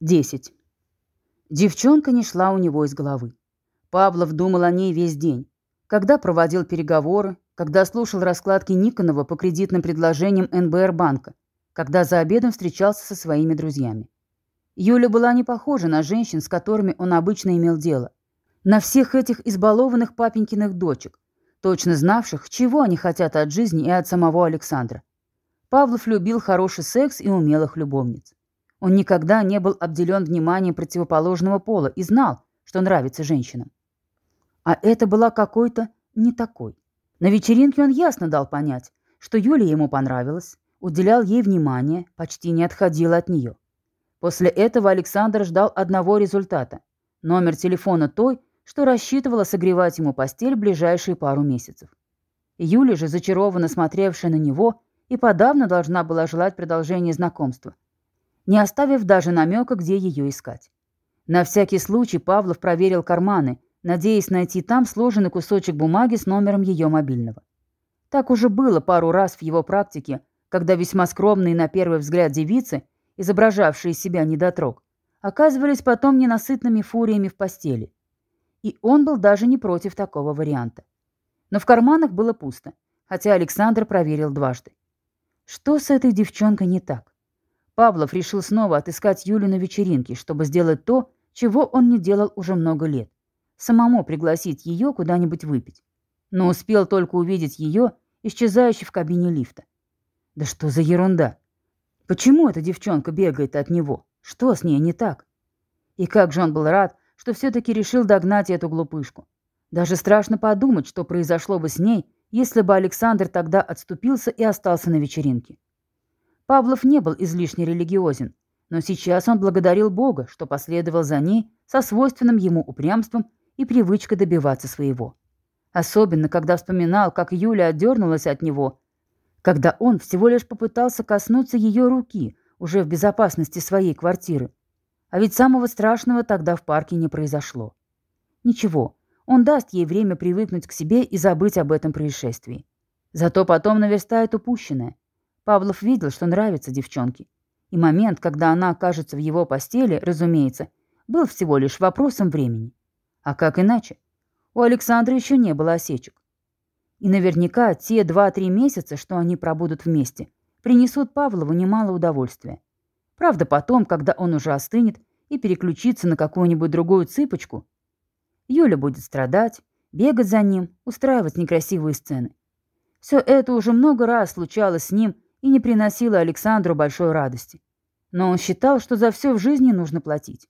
10. Девчонка не шла у него из головы. Павлов думал о ней весь день. Когда проводил переговоры, когда слушал раскладки Никонова по кредитным предложениям НБР банка, когда за обедом встречался со своими друзьями. Юля была не похожа на женщин, с которыми он обычно имел дело. На всех этих избалованных папенькиных дочек, точно знавших, чего они хотят от жизни и от самого Александра. Павлов любил хороший секс и умелых любовниц. Он никогда не был обделен вниманием противоположного пола и знал, что нравится женщинам. А это была какой-то не такой. На вечеринке он ясно дал понять, что Юля ему понравилась, уделял ей внимание, почти не отходил от нее. После этого Александр ждал одного результата – номер телефона той, что рассчитывала согревать ему постель в ближайшие пару месяцев. Юля же, зачарованно смотревшая на него, и подавно должна была желать продолжения знакомства – не оставив даже намека, где ее искать. На всякий случай Павлов проверил карманы, надеясь найти там сложенный кусочек бумаги с номером ее мобильного. Так уже было пару раз в его практике, когда весьма скромные на первый взгляд девицы, изображавшие себя недотрог, оказывались потом ненасытными фуриями в постели. И он был даже не против такого варианта. Но в карманах было пусто, хотя Александр проверил дважды. Что с этой девчонкой не так? Павлов решил снова отыскать Юлю на вечеринке, чтобы сделать то, чего он не делал уже много лет. Самому пригласить ее куда-нибудь выпить. Но успел только увидеть ее, исчезающей в кабине лифта. Да что за ерунда? Почему эта девчонка бегает от него? Что с ней не так? И как же он был рад, что все-таки решил догнать эту глупышку. Даже страшно подумать, что произошло бы с ней, если бы Александр тогда отступился и остался на вечеринке. Павлов не был излишне религиозен, но сейчас он благодарил Бога, что последовал за ней со свойственным ему упрямством и привычкой добиваться своего. Особенно, когда вспоминал, как Юля отдернулась от него, когда он всего лишь попытался коснуться ее руки, уже в безопасности своей квартиры. А ведь самого страшного тогда в парке не произошло. Ничего, он даст ей время привыкнуть к себе и забыть об этом происшествии. Зато потом наверстает упущенное – Павлов видел, что нравится девчонке. И момент, когда она окажется в его постели, разумеется, был всего лишь вопросом времени. А как иначе? У Александра еще не было осечек. И наверняка те два-три месяца, что они пробудут вместе, принесут Павлову немало удовольствия. Правда, потом, когда он уже остынет и переключится на какую-нибудь другую цыпочку, Юля будет страдать, бегать за ним, устраивать некрасивые сцены. Все это уже много раз случалось с ним и не приносила Александру большой радости. Но он считал, что за все в жизни нужно платить.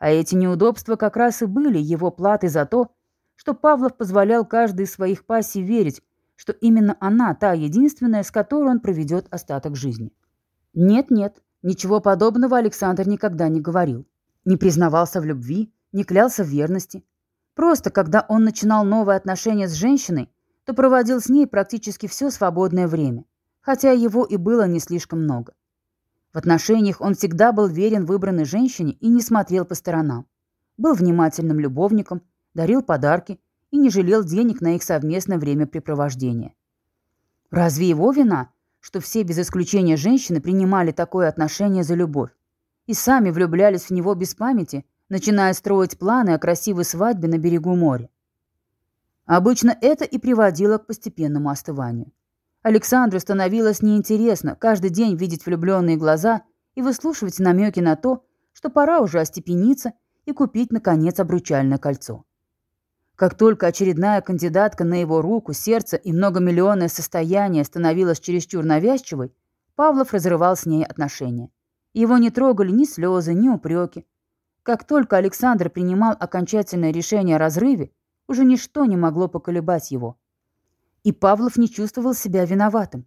А эти неудобства как раз и были его платой за то, что Павлов позволял каждой из своих пассий верить, что именно она та единственная, с которой он проведет остаток жизни. Нет-нет, ничего подобного Александр никогда не говорил. Не признавался в любви, не клялся в верности. Просто, когда он начинал новые отношения с женщиной, то проводил с ней практически все свободное время хотя его и было не слишком много. В отношениях он всегда был верен выбранной женщине и не смотрел по сторонам. Был внимательным любовником, дарил подарки и не жалел денег на их совместное времяпрепровождение. Разве его вина, что все без исключения женщины принимали такое отношение за любовь и сами влюблялись в него без памяти, начиная строить планы о красивой свадьбе на берегу моря? Обычно это и приводило к постепенному остыванию. Александру становилось неинтересно каждый день видеть влюбленные глаза и выслушивать намеки на то, что пора уже остепениться и купить, наконец, обручальное кольцо. Как только очередная кандидатка на его руку, сердце и многомиллионное состояние становилась чересчур навязчивой, Павлов разрывал с ней отношения. Его не трогали ни слезы, ни упреки. Как только Александр принимал окончательное решение о разрыве, уже ничто не могло поколебать его. И Павлов не чувствовал себя виноватым.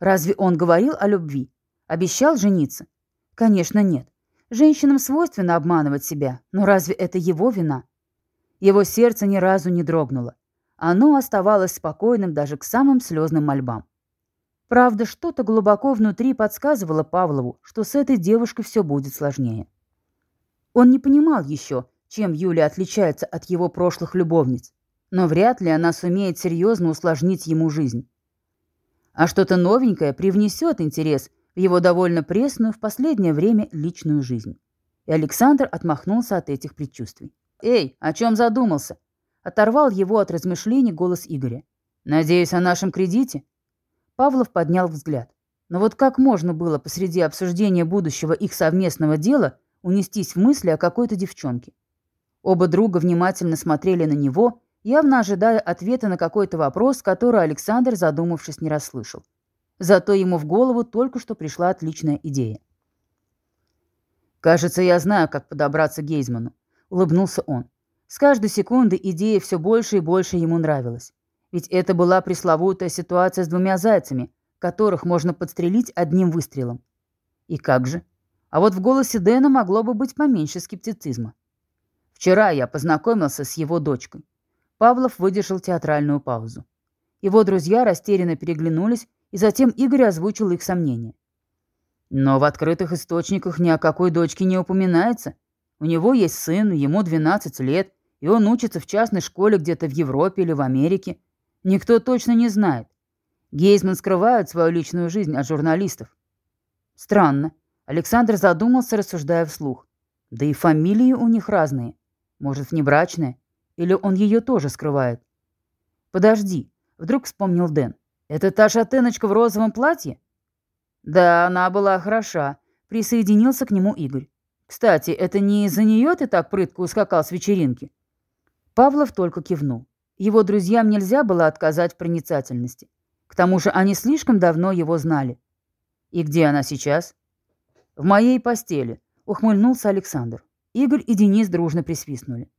Разве он говорил о любви? Обещал жениться? Конечно, нет. Женщинам свойственно обманывать себя, но разве это его вина? Его сердце ни разу не дрогнуло. Оно оставалось спокойным даже к самым слезным мольбам. Правда, что-то глубоко внутри подсказывало Павлову, что с этой девушкой все будет сложнее. Он не понимал еще, чем Юля отличается от его прошлых любовниц но вряд ли она сумеет серьезно усложнить ему жизнь. А что-то новенькое привнесет интерес в его довольно пресную в последнее время личную жизнь. И Александр отмахнулся от этих предчувствий. «Эй, о чем задумался?» Оторвал его от размышлений голос Игоря. «Надеюсь, о нашем кредите?» Павлов поднял взгляд. Но вот как можно было посреди обсуждения будущего их совместного дела унестись в мысли о какой-то девчонке? Оба друга внимательно смотрели на него, явно ожидая ответа на какой-то вопрос, который Александр, задумавшись, не расслышал. Зато ему в голову только что пришла отличная идея. «Кажется, я знаю, как подобраться к Гейзману», — улыбнулся он. С каждой секунды идея все больше и больше ему нравилась. Ведь это была пресловутая ситуация с двумя зайцами, которых можно подстрелить одним выстрелом. И как же? А вот в голосе Дэна могло бы быть поменьше скептицизма. Вчера я познакомился с его дочкой. Павлов выдержал театральную паузу. Его друзья растерянно переглянулись, и затем Игорь озвучил их сомнения. Но в открытых источниках ни о какой дочке не упоминается. У него есть сын, ему 12 лет, и он учится в частной школе где-то в Европе или в Америке. Никто точно не знает. Гейзман скрывает свою личную жизнь от журналистов. Странно. Александр задумался, рассуждая вслух. Да и фамилии у них разные. Может, внебрачная? Или он ее тоже скрывает? Подожди, вдруг вспомнил Дэн. Это та шатеночка в розовом платье? Да, она была хороша. Присоединился к нему Игорь. Кстати, это не из-за нее ты так прытко ускакал с вечеринки? Павлов только кивнул. Его друзьям нельзя было отказать в проницательности. К тому же они слишком давно его знали. «И где она сейчас?» «В моей постели», — ухмыльнулся Александр. Игорь и Денис дружно присвистнули.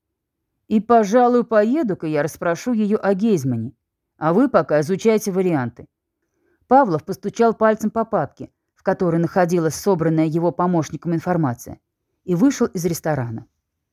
«И, пожалуй, поеду-ка я расспрошу ее о Гейзмане, а вы пока изучайте варианты». Павлов постучал пальцем по папке, в которой находилась собранная его помощником информация, и вышел из ресторана.